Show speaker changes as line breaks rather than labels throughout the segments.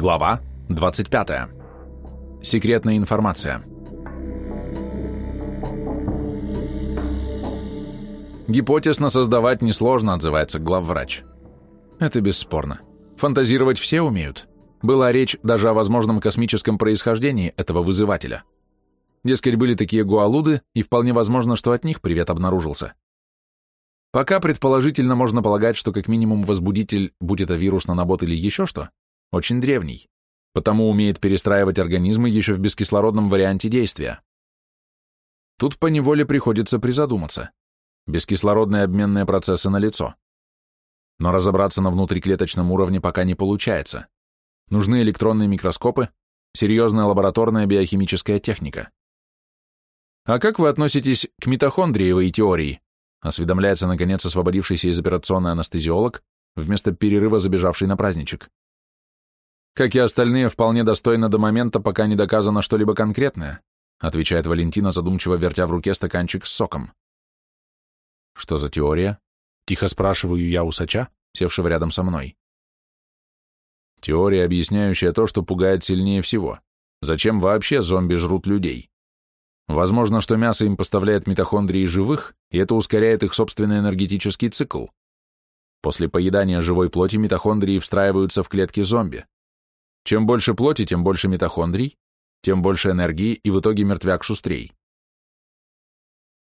Глава 25. Секретная информация. Гипотез создавать несложно, отзывается главврач. Это бесспорно. Фантазировать все умеют. Была речь даже о возможном космическом происхождении этого вызывателя. Дескать, были такие гуалуды, и вполне возможно, что от них привет обнаружился. Пока предположительно можно полагать, что как минимум возбудитель, будь это вирус, нанобот или еще что, очень древний, потому умеет перестраивать организмы еще в бескислородном варианте действия. Тут поневоле приходится призадуматься. Бескислородные обменные процессы налицо. Но разобраться на внутриклеточном уровне пока не получается. Нужны электронные микроскопы, серьезная лабораторная биохимическая техника. «А как вы относитесь к митохондриевой теории?» осведомляется, наконец, освободившийся из операционной анестезиолог, вместо перерыва забежавший на праздничек. Как и остальные, вполне достойно до момента, пока не доказано что-либо конкретное, отвечает Валентина, задумчиво вертя в руке стаканчик с соком. Что за теория? Тихо спрашиваю я усача, севшего рядом со мной. Теория, объясняющая то, что пугает сильнее всего. Зачем вообще зомби жрут людей? Возможно, что мясо им поставляет митохондрии живых, и это ускоряет их собственный энергетический цикл. После поедания живой плоти митохондрии встраиваются в клетки зомби. Чем больше плоти, тем больше митохондрий, тем больше энергии, и в итоге мертвяк шустрей.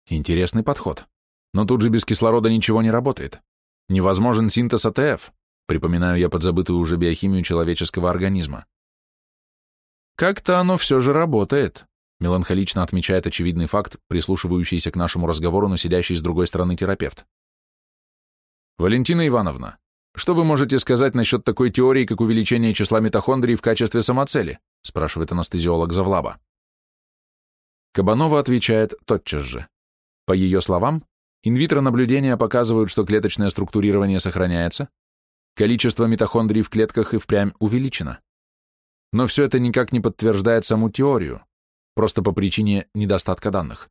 Интересный подход. Но тут же без кислорода ничего не работает. Невозможен синтез АТФ, припоминаю я подзабытую уже биохимию человеческого организма. Как-то оно все же работает, меланхолично отмечает очевидный факт, прислушивающийся к нашему разговору, но сидящий с другой стороны терапевт. Валентина Ивановна, что вы можете сказать насчет такой теории, как увеличение числа митохондрий в качестве самоцели? спрашивает анестезиолог Завлаба. Кабанова отвечает тотчас же. По ее словам, инвитро наблюдения показывают, что клеточное структурирование сохраняется, количество митохондрий в клетках и впрямь увеличено. Но все это никак не подтверждает саму теорию, просто по причине недостатка данных.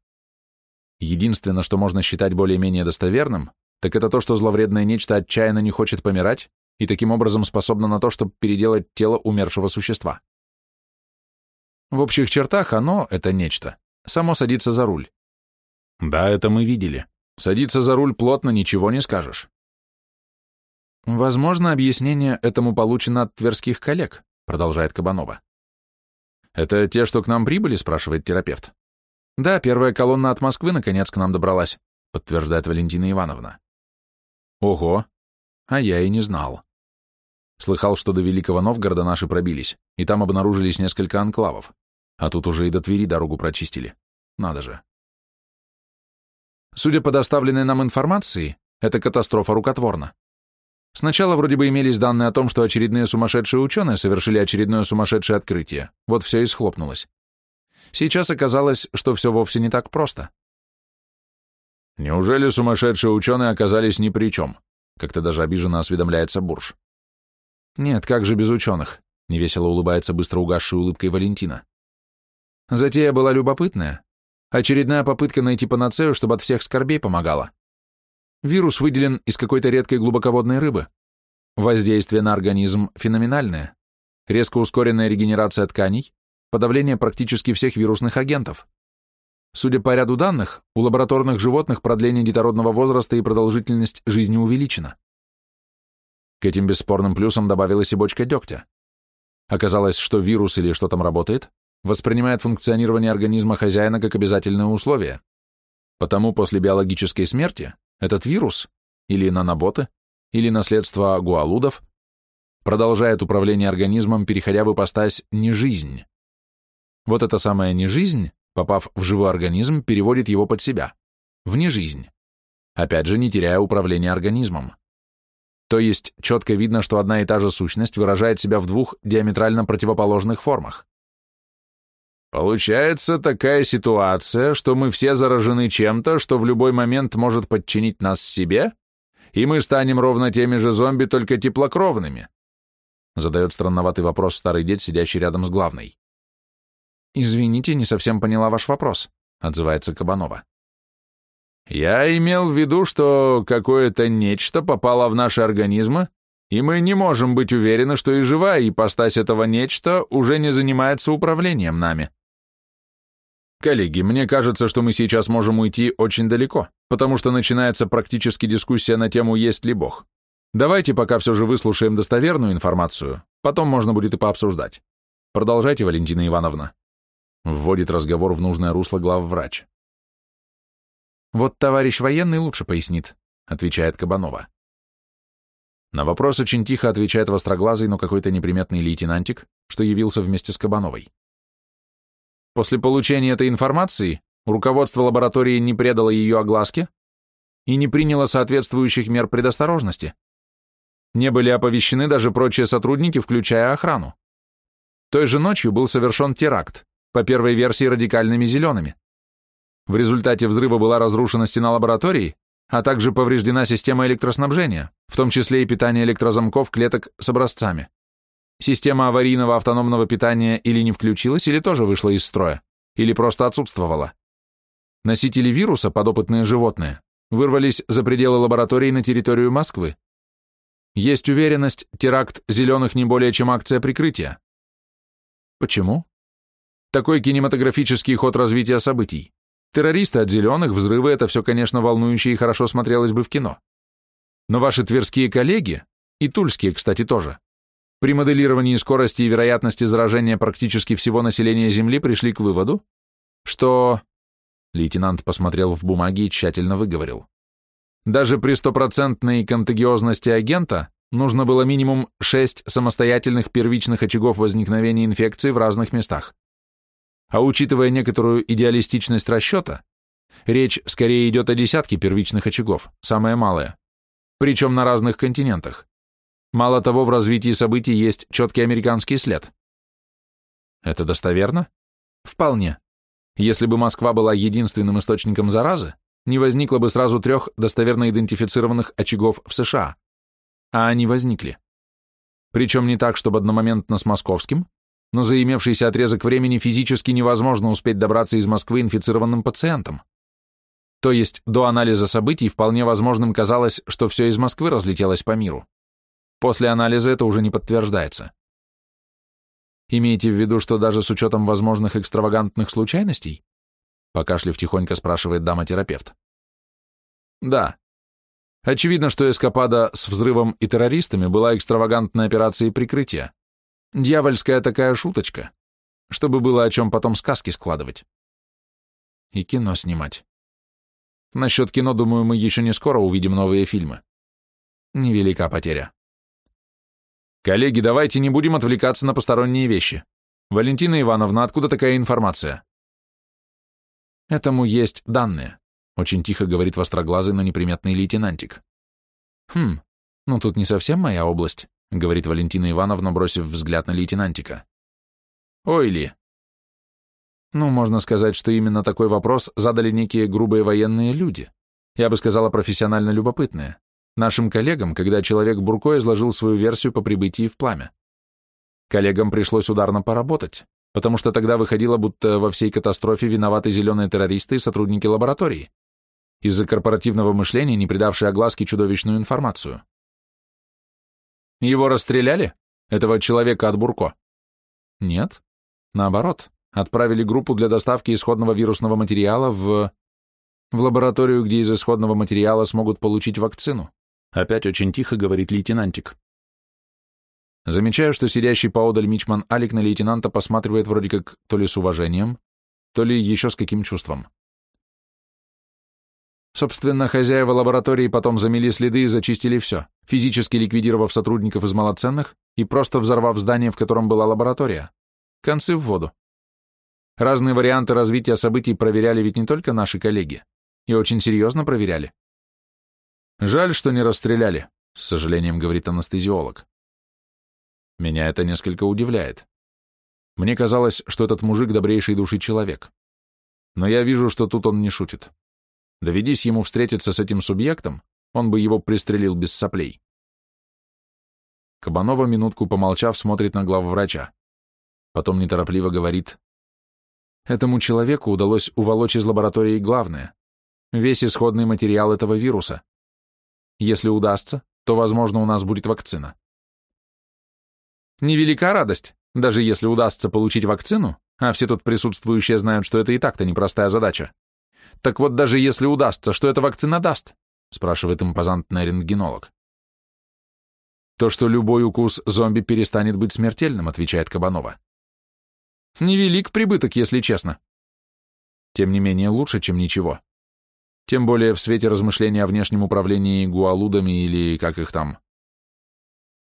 Единственное, что можно считать более-менее достоверным, так это то, что зловредное нечто отчаянно не хочет помирать и таким образом способно на то, чтобы переделать тело умершего существа. В общих чертах оно, это нечто, само садится за руль. Да, это мы видели. Садиться за руль плотно, ничего не скажешь. Возможно, объяснение этому получено от тверских коллег, продолжает Кабанова. Это те, что к нам прибыли, спрашивает терапевт. Да, первая колонна от Москвы наконец к нам добралась, подтверждает Валентина Ивановна. Ого, а я и не знал. Слыхал, что до Великого Новгорода наши пробились, и там обнаружились несколько анклавов, а тут уже и до Твери дорогу прочистили. Надо же. Судя по доставленной нам информации, эта катастрофа рукотворна. Сначала вроде бы имелись данные о том, что очередные сумасшедшие ученые совершили очередное сумасшедшее открытие. Вот все и схлопнулось. Сейчас оказалось, что все вовсе не так просто. Неужели сумасшедшие ученые оказались ни при чем? Как-то даже обиженно осведомляется Бурж. Нет, как же без ученых? Невесело улыбается быстро угасшей улыбкой Валентина. Затея была любопытная. Очередная попытка найти панацею, чтобы от всех скорбей помогала. Вирус выделен из какой-то редкой глубоководной рыбы. Воздействие на организм феноменальное. Резко ускоренная регенерация тканей, подавление практически всех вирусных агентов. Судя по ряду данных, у лабораторных животных продление детородного возраста и продолжительность жизни увеличена. К этим бесспорным плюсам добавилась и бочка дегтя. Оказалось, что вирус или что там работает, воспринимает функционирование организма хозяина как обязательное условие. Потому после биологической смерти этот вирус, или наноботы, или наследство гуалудов, продолжает управление организмом, переходя в ипостась не жизнь. Вот эта самая не жизнь попав в живой организм, переводит его под себя, в нежизнь, опять же не теряя управления организмом. То есть четко видно, что одна и та же сущность выражает себя в двух диаметрально противоположных формах. Получается такая ситуация, что мы все заражены чем-то, что в любой момент может подчинить нас себе, и мы станем ровно теми же зомби, только теплокровными? Задает странноватый вопрос старый дед, сидящий рядом с главной. «Извините, не совсем поняла ваш вопрос», — отзывается Кабанова. «Я имел в виду, что какое-то нечто попало в наши организмы и мы не можем быть уверены, что и живая ипостась этого нечто уже не занимается управлением нами. Коллеги, мне кажется, что мы сейчас можем уйти очень далеко, потому что начинается практически дискуссия на тему «Есть ли Бог?». Давайте пока все же выслушаем достоверную информацию, потом можно будет и пообсуждать. Продолжайте, Валентина Ивановна. Вводит разговор в нужное русло главврач. Вот товарищ военный лучше пояснит, отвечает Кабанова. На вопрос очень тихо отвечает востроглазый, но какой-то неприметный лейтенантик, что явился вместе с Кабановой. После получения этой информации руководство лаборатории не предало ее огласке и не приняло соответствующих мер предосторожности. Не были оповещены даже прочие сотрудники, включая охрану. Той же ночью был совершен теракт, по первой версии радикальными зелеными. В результате взрыва была разрушена стена лаборатории, а также повреждена система электроснабжения, в том числе и питание электрозамков клеток с образцами. Система аварийного автономного питания или не включилась, или тоже вышла из строя, или просто отсутствовала. Носители вируса, подопытные животные, вырвались за пределы лаборатории на территорию Москвы. Есть уверенность, теракт зеленых не более чем акция прикрытия. Почему? Такой кинематографический ход развития событий. Террористы от зеленых, взрывы — это все, конечно, волнующе и хорошо смотрелось бы в кино. Но ваши тверские коллеги, и тульские, кстати, тоже, при моделировании скорости и вероятности заражения практически всего населения Земли пришли к выводу, что... Лейтенант посмотрел в бумаги и тщательно выговорил. Даже при стопроцентной контагиозности агента нужно было минимум 6 самостоятельных первичных очагов возникновения инфекции в разных местах. А учитывая некоторую идеалистичность расчета, речь скорее идет о десятке первичных очагов, самое малое, причем на разных континентах. Мало того, в развитии событий есть четкий американский след. Это достоверно? Вполне. Если бы Москва была единственным источником заразы, не возникло бы сразу трех достоверно идентифицированных очагов в США. А они возникли. Причем не так, чтобы одномоментно с московским, но за имевшийся отрезок времени физически невозможно успеть добраться из Москвы инфицированным пациентом. То есть до анализа событий вполне возможным казалось, что все из Москвы разлетелось по миру. После анализа это уже не подтверждается. Имеете в виду, что даже с учетом возможных экстравагантных случайностей? Покашлив тихонько спрашивает дама-терапевт. Да. Очевидно, что эскапада с взрывом и террористами была экстравагантной операцией прикрытия. Дьявольская такая шуточка, чтобы было о чем потом сказки складывать. И кино снимать. Насчет кино, думаю, мы еще не скоро увидим новые фильмы. Невелика потеря. Коллеги, давайте не будем отвлекаться на посторонние вещи. Валентина Ивановна, откуда такая информация? Этому есть данные, очень тихо говорит востроглазый, но неприметный лейтенантик. Хм, ну тут не совсем моя область, говорит Валентина Ивановна, бросив взгляд на лейтенантика. Ой ли. Ну, можно сказать, что именно такой вопрос задали некие грубые военные люди. Я бы сказала, профессионально любопытные нашим коллегам, когда человек Бурко изложил свою версию по прибытии в пламя. Коллегам пришлось ударно поработать, потому что тогда выходило, будто во всей катастрофе виноваты зеленые террористы и сотрудники лаборатории, из-за корпоративного мышления, не придавшие огласке чудовищную информацию. Его расстреляли? Этого человека от Бурко? Нет. Наоборот, отправили группу для доставки исходного вирусного материала в... в лабораторию, где из исходного материала смогут получить вакцину. Опять очень тихо говорит лейтенантик. Замечаю, что сидящий поодаль мичман Алик на лейтенанта посматривает вроде как то ли с уважением, то ли еще с каким чувством. Собственно, хозяева лаборатории потом замели следы и зачистили все, физически ликвидировав сотрудников из малоценных и просто взорвав здание, в котором была лаборатория. Концы в воду. Разные варианты развития событий проверяли ведь не только наши коллеги, и очень серьезно проверяли. Жаль, что не расстреляли, с сожалением говорит анестезиолог. Меня это несколько удивляет. Мне казалось, что этот мужик добрейшей души человек. Но я вижу, что тут он не шутит. Доведись ему встретиться с этим субъектом, он бы его пристрелил без соплей. Кабанова, минутку помолчав, смотрит на главврача. Потом неторопливо говорит, «Этому человеку удалось уволочь из лаборатории главное — весь исходный материал этого вируса. Если удастся, то, возможно, у нас будет вакцина. Невелика радость, даже если удастся получить вакцину, а все тут присутствующие знают, что это и так-то непростая задача. Так вот, даже если удастся, что эта вакцина даст? спрашивает импозантный рентгенолог. То, что любой укус зомби перестанет быть смертельным, отвечает Кабанова. Невелик прибыток, если честно. Тем не менее, лучше, чем ничего. Тем более в свете размышления о внешнем управлении гуалудами или как их там.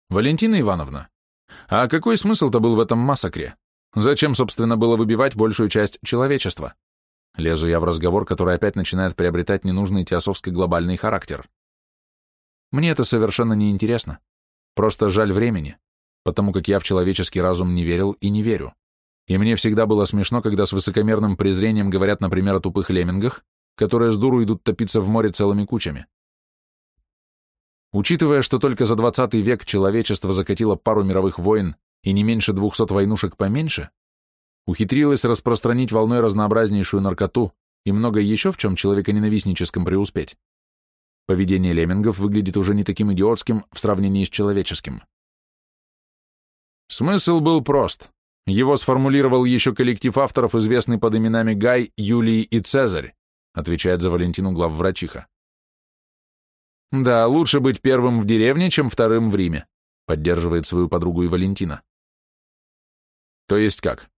Валентина Ивановна, а какой смысл-то был в этом массакре? Зачем, собственно, было выбивать большую часть человечества? Лезу я в разговор, который опять начинает приобретать ненужный теософско-глобальный характер. Мне это совершенно не интересно. Просто жаль времени, потому как я в человеческий разум не верил и не верю. И мне всегда было смешно, когда с высокомерным презрением говорят, например, о тупых леммингах, которые с дуру идут топиться в море целыми кучами. Учитывая, что только за 20 век человечество закатило пару мировых войн и не меньше 200 войнушек поменьше, ухитрилось распространить волной разнообразнейшую наркоту и много еще в чем человеконенавистническом преуспеть, поведение леммингов выглядит уже не таким идиотским в сравнении с человеческим. Смысл был прост. Его сформулировал еще коллектив авторов, известный под именами Гай, Юлий и Цезарь, отвечает за Валентину главврачиха. Да, лучше быть первым в деревне, чем вторым в Риме, поддерживает свою подругу и Валентина. То есть как?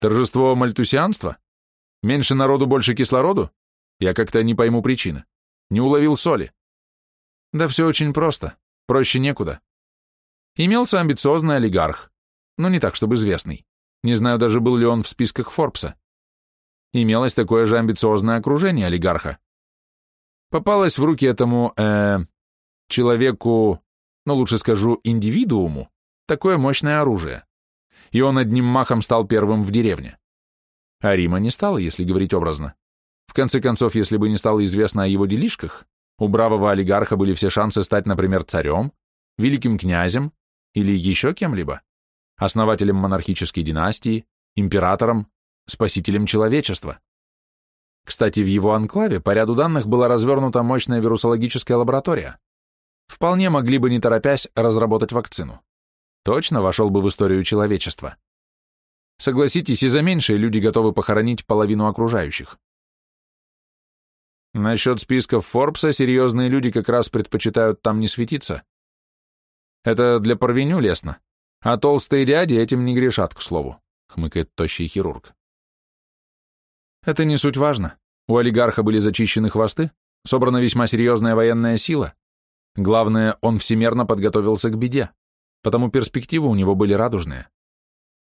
Торжество мальтусианства? Меньше народу, больше кислороду? Я как-то не пойму причины. Не уловил соли. Да все очень просто. Проще некуда. Имелся амбициозный олигарх, но не так, чтобы известный. Не знаю даже, был ли он в списках Форбса. Имелось такое же амбициозное окружение олигарха. Попалось в руки этому, э, человеку, ну лучше скажу, индивидууму, такое мощное оружие. И он одним махом стал первым в деревне. А Рима не стало, если говорить образно. В конце концов, если бы не стало известно о его делишках, у бравого олигарха были все шансы стать, например, царем, великим князем или еще кем-либо, основателем монархической династии, императором, спасителем человечества. Кстати, в его анклаве по ряду данных была развернута мощная вирусологическая лаборатория. Вполне могли бы, не торопясь, разработать вакцину. Точно вошел бы в историю человечества. Согласитесь, и за меньшее люди готовы похоронить половину окружающих. Насчет списков Форбса серьезные люди как раз предпочитают там не светиться. Это для порвеню лестно, а толстые дяди этим не грешат, к слову, хмыкает тощий хирург. Это не суть важно. У олигарха были зачищены хвосты, собрана весьма серьезная военная сила. Главное, он всемерно подготовился к беде, потому перспективы у него были радужные.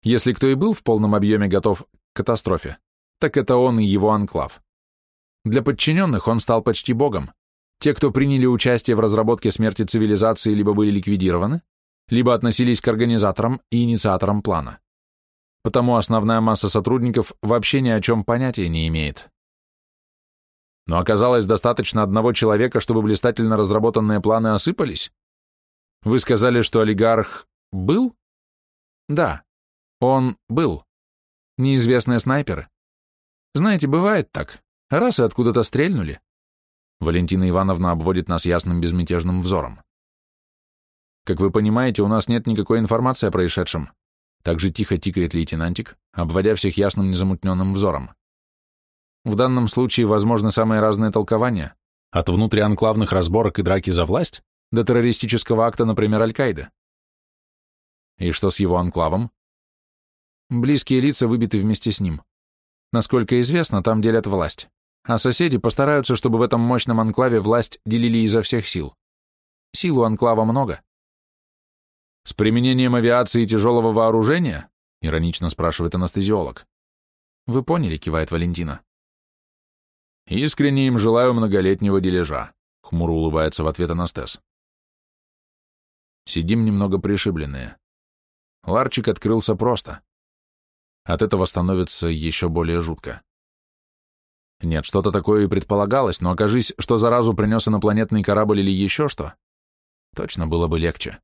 Если кто и был в полном объеме готов к катастрофе, так это он и его анклав. Для подчиненных он стал почти богом. Те, кто приняли участие в разработке смерти цивилизации, либо были ликвидированы, либо относились к организаторам и инициаторам плана потому основная масса сотрудников вообще ни о чем понятия не имеет. Но оказалось достаточно одного человека, чтобы блистательно разработанные планы осыпались? Вы сказали, что олигарх был? Да, он был. Неизвестные снайперы. Знаете, бывает так. Раз и откуда-то стрельнули. Валентина Ивановна обводит нас ясным безмятежным взором. Как вы понимаете, у нас нет никакой информации о происшедшем. Также тихо тикает лейтенантик, обводя всех ясным незамутненным взором. В данном случае возможны самые разные толкования, от внутрианклавных разборок и драки за власть до террористического акта, например, Аль-Каиды. И что с его анклавом? Близкие лица выбиты вместе с ним. Насколько известно, там делят власть, а соседи постараются, чтобы в этом мощном анклаве власть делили изо всех сил. Силу анклава много, «С применением авиации и тяжелого вооружения?» — иронично спрашивает анестезиолог. «Вы поняли», — кивает Валентина. «Искренне им желаю многолетнего дележа», — хмуро улыбается в ответ анестез. Сидим немного пришибленные. Ларчик открылся просто. От этого становится еще более жутко. Нет, что-то такое и предполагалось, но окажись, что заразу принес инопланетный корабль или еще что, точно было бы легче.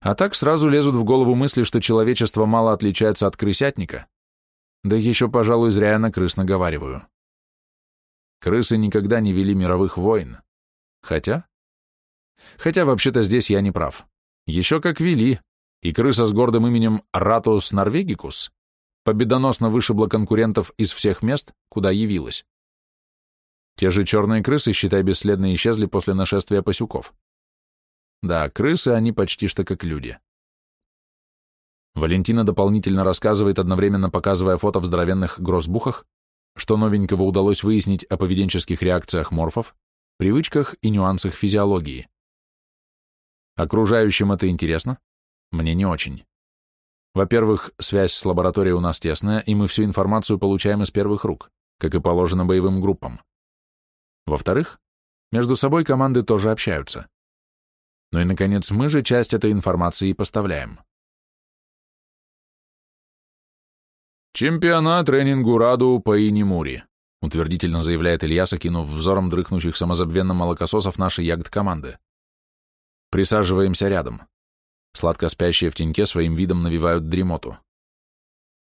А так сразу лезут в голову мысли, что человечество мало отличается от крысятника. Да еще, пожалуй, зря я на крыс наговариваю. Крысы никогда не вели мировых войн. Хотя? Хотя вообще-то здесь я не прав. Еще как вели, и крыса с гордым именем Ратус Норвегикус победоносно вышибла конкурентов из всех мест, куда явилась. Те же черные крысы, считай, бесследно исчезли после нашествия пасюков. Да, крысы, они почти что как люди. Валентина дополнительно рассказывает, одновременно показывая фото в здоровенных гроссбухах, что новенького удалось выяснить о поведенческих реакциях морфов, привычках и нюансах физиологии. Окружающим это интересно? Мне не очень. Во-первых, связь с лабораторией у нас тесная, и мы всю информацию получаем из первых рук, как и положено боевым группам. Во-вторых, между собой команды тоже общаются. Ну и, наконец, мы же часть этой информации и поставляем. «Чемпионат тренингу Раду по Инимури», утвердительно заявляет Ильяс, окинув взором дрыхнущих самозабвенно молокососов нашей ягд-команды. Присаживаемся рядом. Сладко спящие в теньке своим видом навевают дремоту.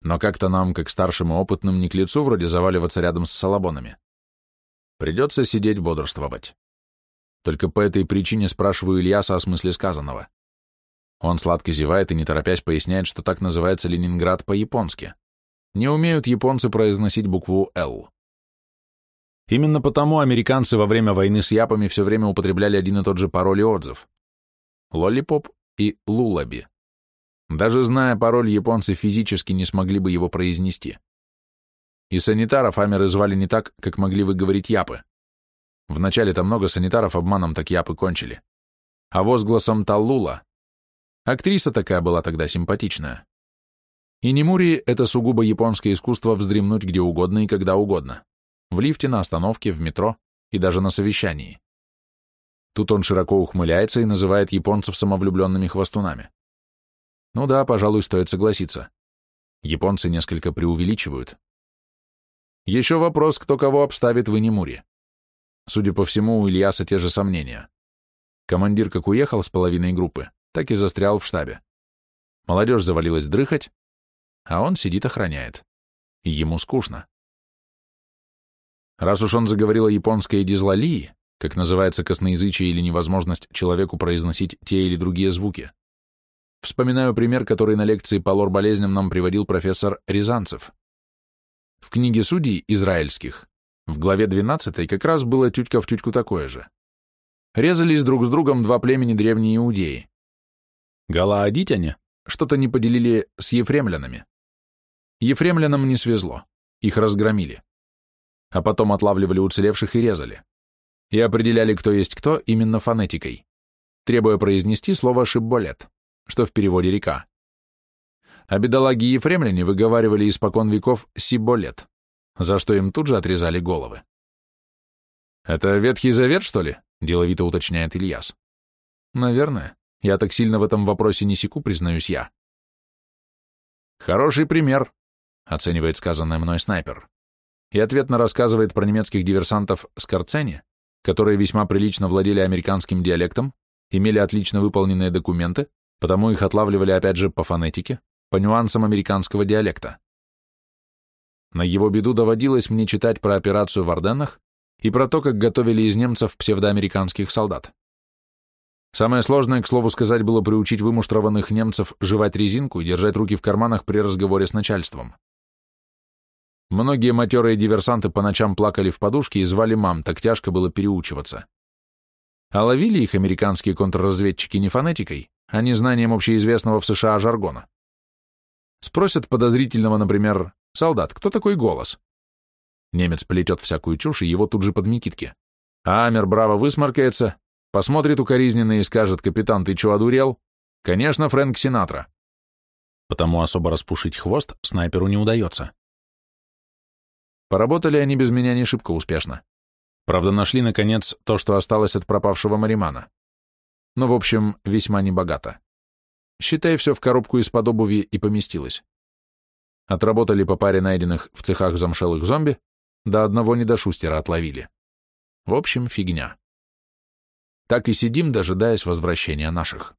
Но как-то нам, как старшим и опытным, не к лицу вроде заваливаться рядом с салабонами. Придется сидеть бодрствовать. Только по этой причине спрашиваю Ильяса о смысле сказанного. Он сладко зевает и, не торопясь, поясняет, что так называется Ленинград по-японски. Не умеют японцы произносить букву «Л». Именно потому американцы во время войны с япами все время употребляли один и тот же пароль и отзыв. Лоллипоп и Лулаби. Даже зная пароль, японцы физически не смогли бы его произнести. И санитаров амеры звали не так, как могли выговорить япы. Вначале-то много санитаров обманом так япы кончили. А возгласом Таллула. Актриса такая была тогда симпатичная. И Немури — это сугубо японское искусство вздремнуть где угодно и когда угодно. В лифте, на остановке, в метро и даже на совещании. Тут он широко ухмыляется и называет японцев самовлюбленными хвостунами. Ну да, пожалуй, стоит согласиться. Японцы несколько преувеличивают. Еще вопрос, кто кого обставит в Инимуре. Судя по всему, у Ильяса те же сомнения. Командир как уехал с половиной группы, так и застрял в штабе. Молодежь завалилась дрыхать, а он сидит охраняет. Ему скучно. Раз уж он заговорил о японской дизлалии, как называется косноязычие или невозможность человеку произносить те или другие звуки. Вспоминаю пример, который на лекции по лор-болезням нам приводил профессор Рязанцев. В книге судей израильских в главе 12 как раз было тютька в тютьку такое же. Резались друг с другом два племени древней Иудеи. Галаадитяне что-то не поделили с ефремлянами. Ефремлянам не свезло, их разгромили. А потом отлавливали уцелевших и резали и определяли, кто есть кто, именно фонетикой, требуя произнести слово «шибболет», что в переводе «река». А бедолаги ефремляне выговаривали испокон веков «сиболет», за что им тут же отрезали головы. «Это Ветхий Завет, что ли?» — деловито уточняет Ильяс. «Наверное. Я так сильно в этом вопросе не секу, признаюсь я». «Хороший пример», — оценивает сказанное мной снайпер. И ответно рассказывает про немецких диверсантов Скорцени, которые весьма прилично владели американским диалектом, имели отлично выполненные документы, потому их отлавливали опять же по фонетике, по нюансам американского диалекта. На его беду доводилось мне читать про операцию в Орденнах и про то, как готовили из немцев псевдоамериканских солдат. Самое сложное, к слову сказать, было приучить вымуштрованных немцев жевать резинку и держать руки в карманах при разговоре с начальством. Многие матерые диверсанты по ночам плакали в подушке и звали мам, так тяжко было переучиваться. А ловили их американские контрразведчики не фонетикой, а не знанием общеизвестного в США жаргона. Спросят подозрительного, например, «Солдат, кто такой голос?» Немец плетет всякую чушь, и его тут же под микитки. А Амер браво высморкается, посмотрит укоризненно и скажет, «Капитан, ты чё, одурел?» «Конечно, Фрэнк Синатра». Потому особо распушить хвост снайперу не удается. Поработали они без меня не шибко успешно. Правда, нашли, наконец, то, что осталось от пропавшего Маримана. Но, в общем, весьма небогато. Считай, все в коробку из-под обуви и поместилось. Отработали по паре найденных в цехах замшелых зомби, до одного недошустера отловили. В общем, фигня. Так и сидим, дожидаясь возвращения наших.